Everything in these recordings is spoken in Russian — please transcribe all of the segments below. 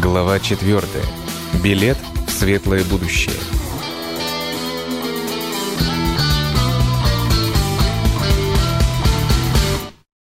Глава 4. Билет в светлое будущее.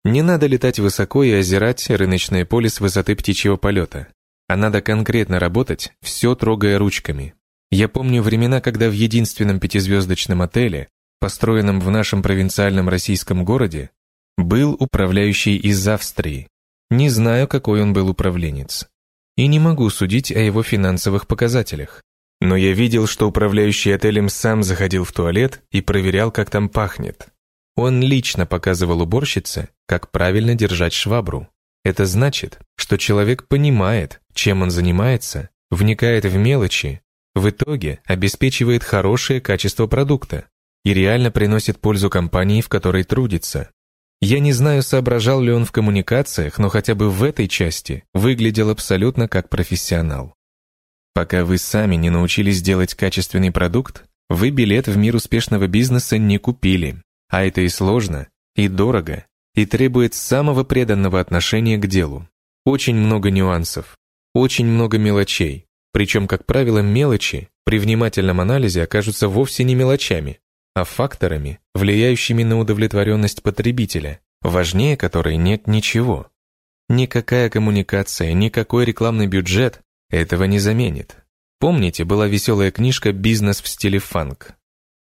Не надо летать высоко и озирать рыночное поле с высоты птичьего полета, а надо конкретно работать, все трогая ручками. Я помню времена, когда в единственном пятизвездочном отеле, построенном в нашем провинциальном российском городе, был управляющий из Австрии. Не знаю, какой он был управленец и не могу судить о его финансовых показателях. Но я видел, что управляющий отелем сам заходил в туалет и проверял, как там пахнет. Он лично показывал уборщице, как правильно держать швабру. Это значит, что человек понимает, чем он занимается, вникает в мелочи, в итоге обеспечивает хорошее качество продукта и реально приносит пользу компании, в которой трудится. Я не знаю, соображал ли он в коммуникациях, но хотя бы в этой части выглядел абсолютно как профессионал. Пока вы сами не научились делать качественный продукт, вы билет в мир успешного бизнеса не купили. А это и сложно, и дорого, и требует самого преданного отношения к делу. Очень много нюансов, очень много мелочей. Причем, как правило, мелочи при внимательном анализе окажутся вовсе не мелочами, а факторами, влияющими на удовлетворенность потребителя, важнее которой нет ничего. Никакая коммуникация, никакой рекламный бюджет этого не заменит. Помните, была веселая книжка «Бизнес в стиле фанк».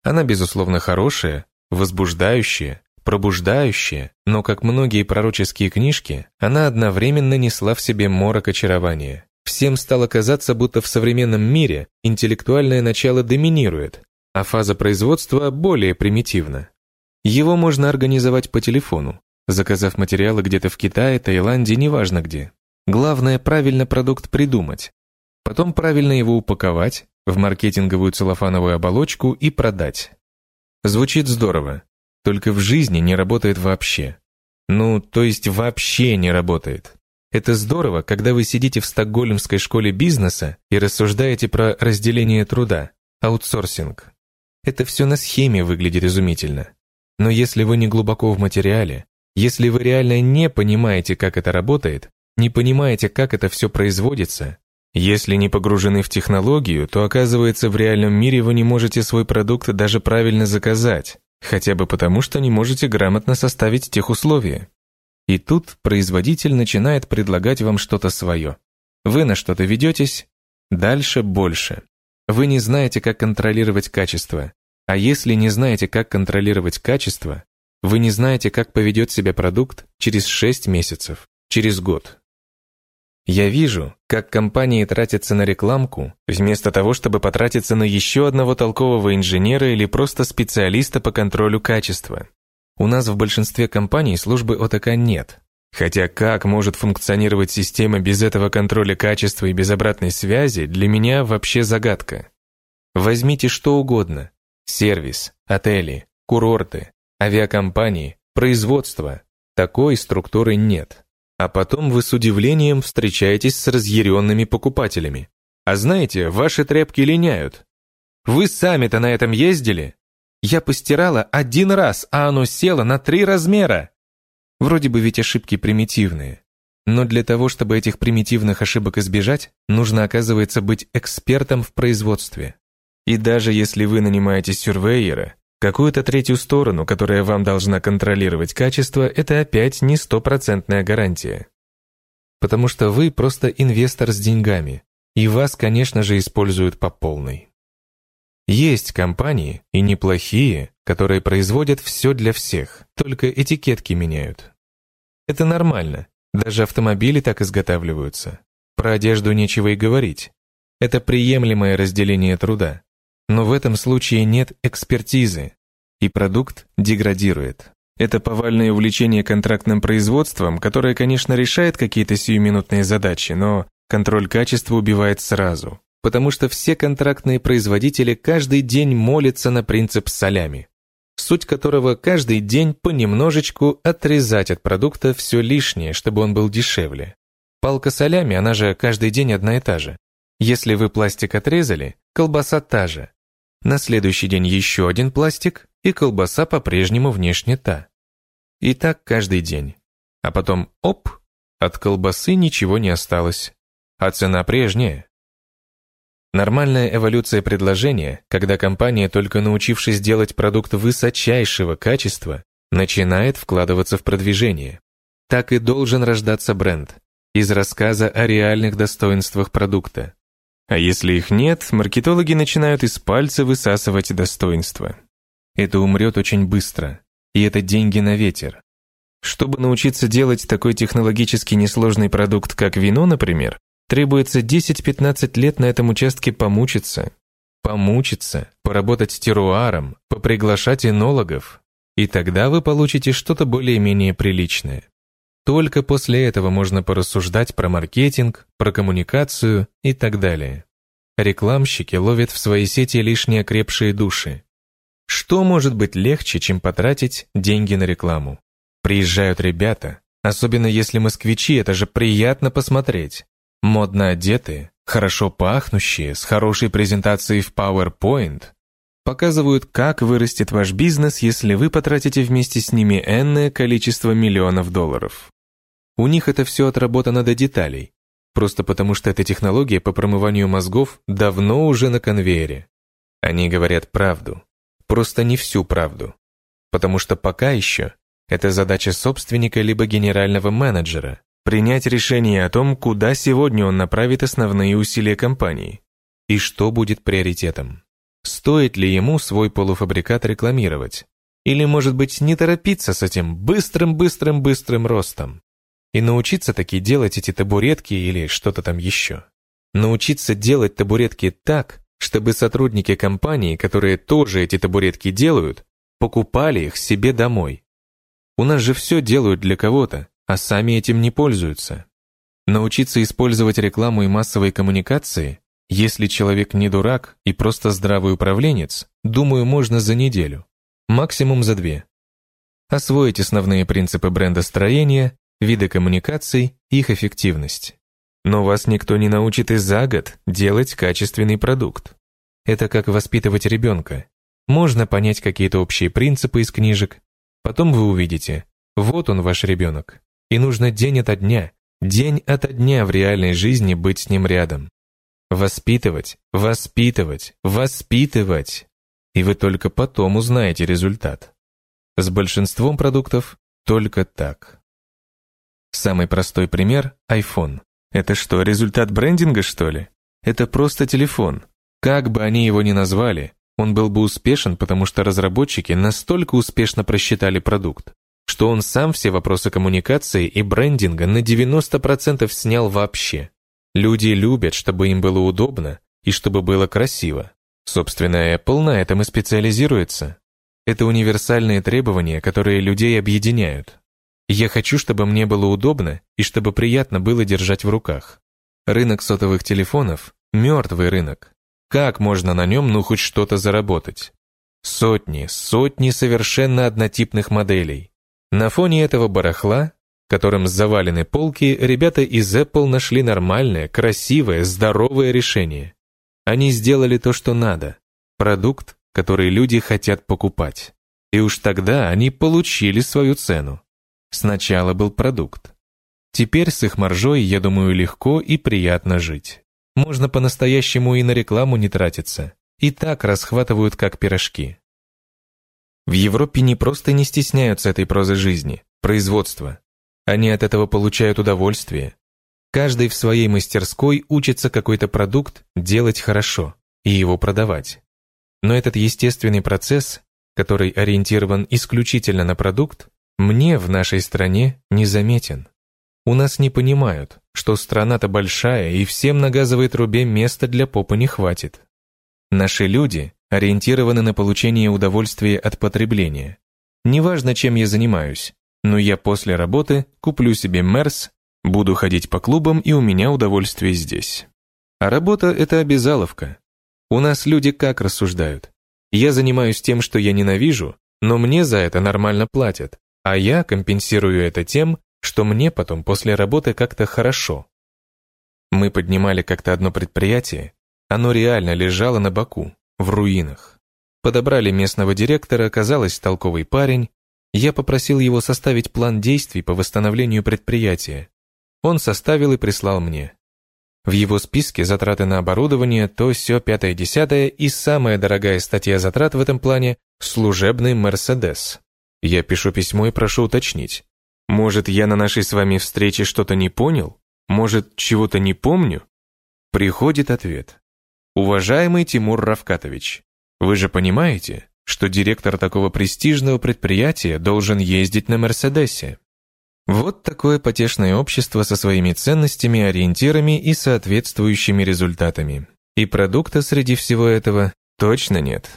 Она, безусловно, хорошая, возбуждающая, пробуждающая, но, как многие пророческие книжки, она одновременно несла в себе морок очарования. Всем стало казаться, будто в современном мире интеллектуальное начало доминирует, а фаза производства более примитивна. Его можно организовать по телефону, заказав материалы где-то в Китае, Таиланде, неважно где. Главное правильно продукт придумать, потом правильно его упаковать в маркетинговую целлофановую оболочку и продать. Звучит здорово, только в жизни не работает вообще. Ну, то есть вообще не работает. Это здорово, когда вы сидите в Стокгольмской школе бизнеса и рассуждаете про разделение труда, аутсорсинг. Это все на схеме выглядит изумительно. Но если вы не глубоко в материале, если вы реально не понимаете, как это работает, не понимаете, как это все производится, если не погружены в технологию, то оказывается в реальном мире вы не можете свой продукт даже правильно заказать, хотя бы потому, что не можете грамотно составить тех условия. И тут производитель начинает предлагать вам что-то свое. Вы на что-то ведетесь, дальше больше. Вы не знаете, как контролировать качество. А если не знаете, как контролировать качество, вы не знаете, как поведет себя продукт через 6 месяцев, через год. Я вижу, как компании тратятся на рекламку, вместо того, чтобы потратиться на еще одного толкового инженера или просто специалиста по контролю качества. У нас в большинстве компаний службы ОТК нет. Хотя как может функционировать система без этого контроля качества и без обратной связи, для меня вообще загадка. Возьмите что угодно. Сервис, отели, курорты, авиакомпании, производство. Такой структуры нет. А потом вы с удивлением встречаетесь с разъяренными покупателями. А знаете, ваши тряпки линяют. Вы сами-то на этом ездили? Я постирала один раз, а оно село на три размера. Вроде бы ведь ошибки примитивные. Но для того, чтобы этих примитивных ошибок избежать, нужно, оказывается, быть экспертом в производстве. И даже если вы нанимаете сюрвейера, какую-то третью сторону, которая вам должна контролировать качество, это опять не стопроцентная гарантия. Потому что вы просто инвестор с деньгами, и вас, конечно же, используют по полной. Есть компании, и неплохие, которые производят все для всех, только этикетки меняют. Это нормально. Даже автомобили так изготавливаются. Про одежду нечего и говорить. Это приемлемое разделение труда. Но в этом случае нет экспертизы, и продукт деградирует. Это повальное увлечение контрактным производством, которое, конечно, решает какие-то сиюминутные задачи, но контроль качества убивает сразу. Потому что все контрактные производители каждый день молятся на принцип солями суть которого каждый день понемножечку отрезать от продукта все лишнее, чтобы он был дешевле. Палка солями, она же каждый день одна и та же. Если вы пластик отрезали, колбаса та же. На следующий день еще один пластик, и колбаса по-прежнему внешне та. И так каждый день. А потом, оп, от колбасы ничего не осталось. а цена прежняя. Нормальная эволюция предложения, когда компания, только научившись делать продукт высочайшего качества, начинает вкладываться в продвижение. Так и должен рождаться бренд, из рассказа о реальных достоинствах продукта. А если их нет, маркетологи начинают из пальца высасывать достоинства. Это умрет очень быстро, и это деньги на ветер. Чтобы научиться делать такой технологически несложный продукт, как вино, например, требуется 10-15 лет на этом участке помучиться. Помучиться, поработать с теруаром, поприглашать энологов. И тогда вы получите что-то более-менее приличное. Только после этого можно порассуждать про маркетинг, про коммуникацию и так далее. Рекламщики ловят в свои сети лишь неокрепшие души. Что может быть легче, чем потратить деньги на рекламу? Приезжают ребята, особенно если москвичи, это же приятно посмотреть. Модно одетые, хорошо пахнущие, с хорошей презентацией в PowerPoint. Показывают, как вырастет ваш бизнес, если вы потратите вместе с ними энное количество миллионов долларов. У них это все отработано до деталей, просто потому что эта технология по промыванию мозгов давно уже на конвейере. Они говорят правду, просто не всю правду, потому что пока еще это задача собственника либо генерального менеджера – принять решение о том, куда сегодня он направит основные усилия компании и что будет приоритетом. Стоит ли ему свой полуфабрикат рекламировать? Или, может быть, не торопиться с этим быстрым-быстрым-быстрым ростом? И научиться таки делать эти табуретки или что-то там еще. Научиться делать табуретки так, чтобы сотрудники компании, которые тоже эти табуретки делают, покупали их себе домой. У нас же все делают для кого-то, а сами этим не пользуются. Научиться использовать рекламу и массовые коммуникации, если человек не дурак и просто здравый управленец, думаю, можно за неделю. Максимум за две. Освоить основные принципы брендостроения, виды коммуникаций, их эффективность. Но вас никто не научит и за год делать качественный продукт. Это как воспитывать ребенка. Можно понять какие-то общие принципы из книжек, Потом вы увидите, вот он ваш ребенок. И нужно день ото дня, день ото дня в реальной жизни быть с ним рядом. Воспитывать, воспитывать, воспитывать. И вы только потом узнаете результат. С большинством продуктов только так. Самый простой пример – iPhone. Это что, результат брендинга, что ли? Это просто телефон. Как бы они его ни назвали, он был бы успешен, потому что разработчики настолько успешно просчитали продукт, что он сам все вопросы коммуникации и брендинга на 90% снял вообще. Люди любят, чтобы им было удобно и чтобы было красиво. Собственно, Apple на этом и специализируется. Это универсальные требования, которые людей объединяют. Я хочу, чтобы мне было удобно и чтобы приятно было держать в руках. Рынок сотовых телефонов – мертвый рынок. Как можно на нем ну хоть что-то заработать? Сотни, сотни совершенно однотипных моделей. На фоне этого барахла, которым завалены полки, ребята из Apple нашли нормальное, красивое, здоровое решение. Они сделали то, что надо. Продукт, который люди хотят покупать. И уж тогда они получили свою цену. Сначала был продукт. Теперь с их маржой, я думаю, легко и приятно жить. Можно по-настоящему и на рекламу не тратиться. И так расхватывают как пирожки. В Европе не просто не стесняются этой прозы жизни, производства. Они от этого получают удовольствие. Каждый в своей мастерской учится какой-то продукт делать хорошо и его продавать. Но этот естественный процесс, который ориентирован исключительно на продукт, мне в нашей стране незаметен. У нас не понимают, что страна-то большая, и всем на газовой трубе места для попы не хватит. Наши люди ориентированы на получение удовольствия от потребления. Неважно, чем я занимаюсь, но я после работы куплю себе Мерс, буду ходить по клубам, и у меня удовольствие здесь. А работа – это обязаловка. У нас люди как рассуждают? Я занимаюсь тем, что я ненавижу, но мне за это нормально платят, а я компенсирую это тем, что мне потом после работы как-то хорошо. Мы поднимали как-то одно предприятие, оно реально лежало на боку, в руинах. Подобрали местного директора, оказалось толковый парень, я попросил его составить план действий по восстановлению предприятия. Он составил и прислал мне. В его списке затраты на оборудование, то все пятое-десятое, и самая дорогая статья затрат в этом плане – служебный «Мерседес». Я пишу письмо и прошу уточнить. Может, я на нашей с вами встрече что-то не понял? Может, чего-то не помню? Приходит ответ. Уважаемый Тимур Равкатович, вы же понимаете, что директор такого престижного предприятия должен ездить на Мерседесе? Вот такое потешное общество со своими ценностями, ориентирами и соответствующими результатами. И продукта среди всего этого точно нет.